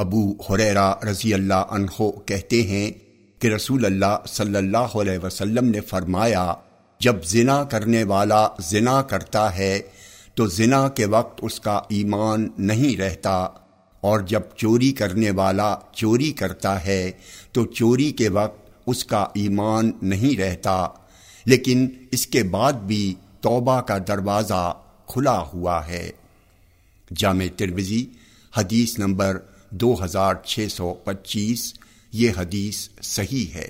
ابو حریرا رضی اللہ عنہ کہتے ہیں کہ رسول اللہ صلی اللہ علیہ وسلم نے فرمایا، جب زنا کرنے والا زنا کرتا ہے، تو زنا کے وقت اس کا ایمان نہیں رہتا، اور جب چوری کرنے والا چوری کرتا ہے، تو چوری کے وقت اس کا ایمان نہیں رہتا۔ لیکن اس کے بعد بھی توبہ کا دروازہ کھلا ہوا ہے۔ جامع ترمزی حدیث نمبر دو ہزار چھ سو پچیس یہ حدیث صحیح ہے۔